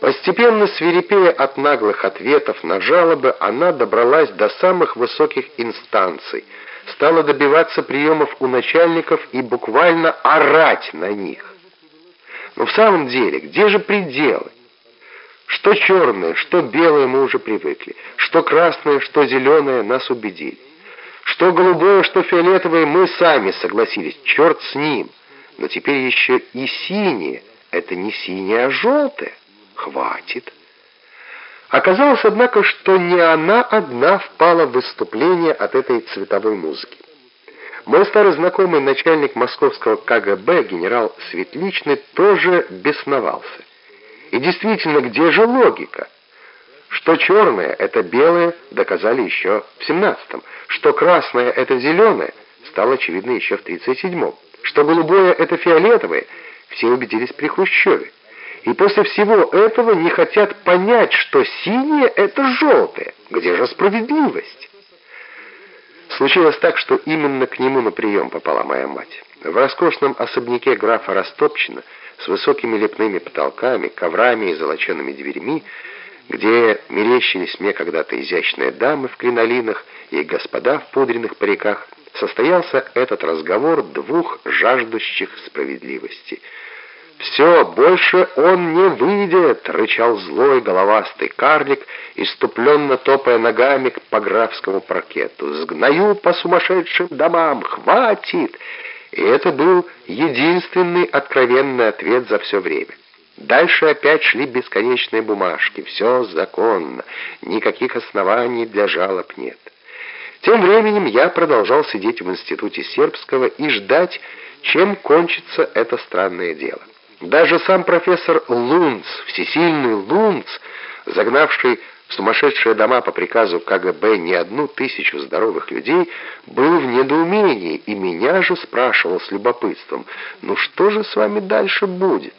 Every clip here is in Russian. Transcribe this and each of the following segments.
Постепенно свирепея от наглых ответов на жалобы, она добралась до самых высоких инстанций, стала добиваться приемов у начальников и буквально орать на них. Но в самом деле, где же пределы? Что черное, что белое мы уже привыкли, что красное, что зеленое нас убедили. Что голубое, что фиолетовое мы сами согласились, черт с ним. Но теперь еще и синее, это не синее, а желтое. Хватит. Оказалось, однако, что не она одна впала в выступление от этой цветовой музыки. Мой старый знакомый начальник московского КГБ, генерал Светличный, тоже бесновался. И действительно, где же логика? Что черное — это белое, доказали еще в 17-м. Что красное — это зеленое, стало очевидно еще в 37-м. Что голубое — это фиолетовое, все убедились при Хрущеве. И после всего этого не хотят понять, что синее — это желтое. Где же справедливость? Случилось так, что именно к нему на прием попала моя мать. В роскошном особняке графа Растопчина с высокими лепными потолками, коврами и золочеными дверьми, где мерещились мне когда-то изящные дамы в кринолинах и господа в пудренных париках, состоялся этот разговор двух жаждущих справедливости — «Все, больше он не выйдет!» — рычал злой головастый карлик, иступленно топая ногами по графскому паркету. «Сгною по сумасшедшим домам! Хватит!» И это был единственный откровенный ответ за все время. Дальше опять шли бесконечные бумажки. Все законно, никаких оснований для жалоб нет. Тем временем я продолжал сидеть в институте сербского и ждать, чем кончится это странное дело. Даже сам профессор Лунц, всесильный Лунц, загнавший в сумасшедшие дома по приказу КГБ не одну тысячу здоровых людей, был в недоумении и меня же спрашивал с любопытством, «Ну что же с вами дальше будет?»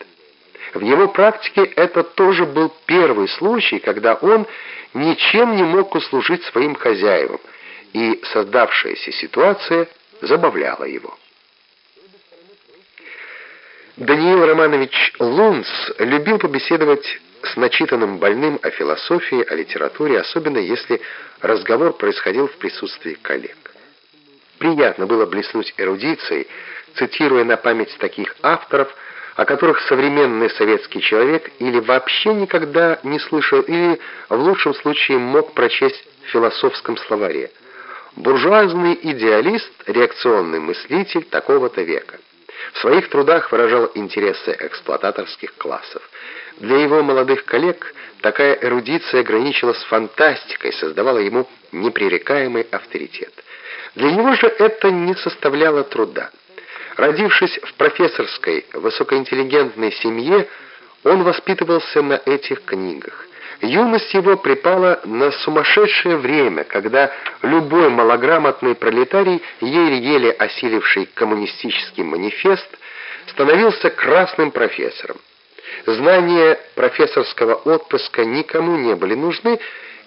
В его практике это тоже был первый случай, когда он ничем не мог услужить своим хозяевам, и создавшаяся ситуация забавляла его. Даниил Романович Лунц любил побеседовать с начитанным больным о философии, о литературе, особенно если разговор происходил в присутствии коллег. Приятно было блеснуть эрудицией, цитируя на память таких авторов, о которых современный советский человек или вообще никогда не слышал, или в лучшем случае мог прочесть в философском словаре. Буржуазный идеалист, реакционный мыслитель такого-то века. В своих трудах выражал интересы эксплуататорских классов. Для его молодых коллег такая эрудиция граничила с фантастикой, создавала ему непререкаемый авторитет. Для него же это не составляло труда. Родившись в профессорской, высокоинтеллигентной семье, он воспитывался на этих книгах. Юность его припала на сумасшедшее время, когда любой малограмотный пролетарий, еле-еле осиливший коммунистический манифест, становился красным профессором. Знания профессорского отпуска никому не были нужны,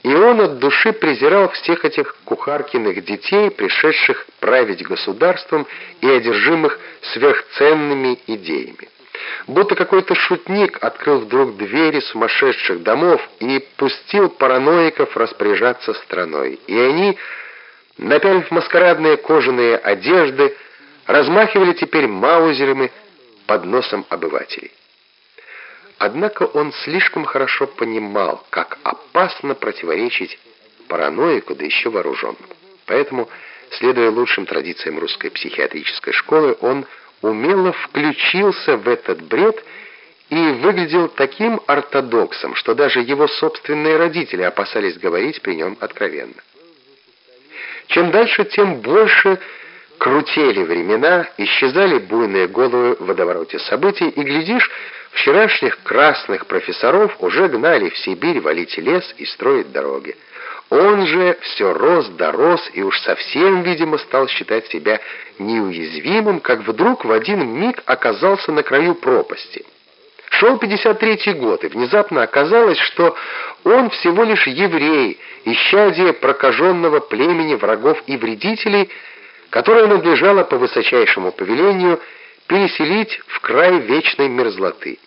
и он от души презирал всех этих кухаркиных детей, пришедших править государством и одержимых сверхценными идеями будто какой-то шутник открыл вдруг двери сумасшедших домов и пустил параноиков распоряжаться страной. И они, напялив маскарадные кожаные одежды, размахивали теперь маузерами под носом обывателей. Однако он слишком хорошо понимал, как опасно противоречить параноику, да еще вооруженному. Поэтому, следуя лучшим традициям русской психиатрической школы, он умело включился в этот бред и выглядел таким ортодоксом, что даже его собственные родители опасались говорить при нем откровенно. Чем дальше, тем больше крутели времена, исчезали буйные головы в водовороте событий, и, глядишь, вчерашних красных профессоров уже гнали в Сибирь валить лес и строить дороги. Он же все рос да рос и уж совсем, видимо, стал считать себя неуязвимым, как вдруг в один миг оказался на краю пропасти. Шел 53-й год, и внезапно оказалось, что он всего лишь еврей, исчадие прокаженного племени врагов и вредителей, которое надлежало по высочайшему повелению переселить в край вечной мерзлоты.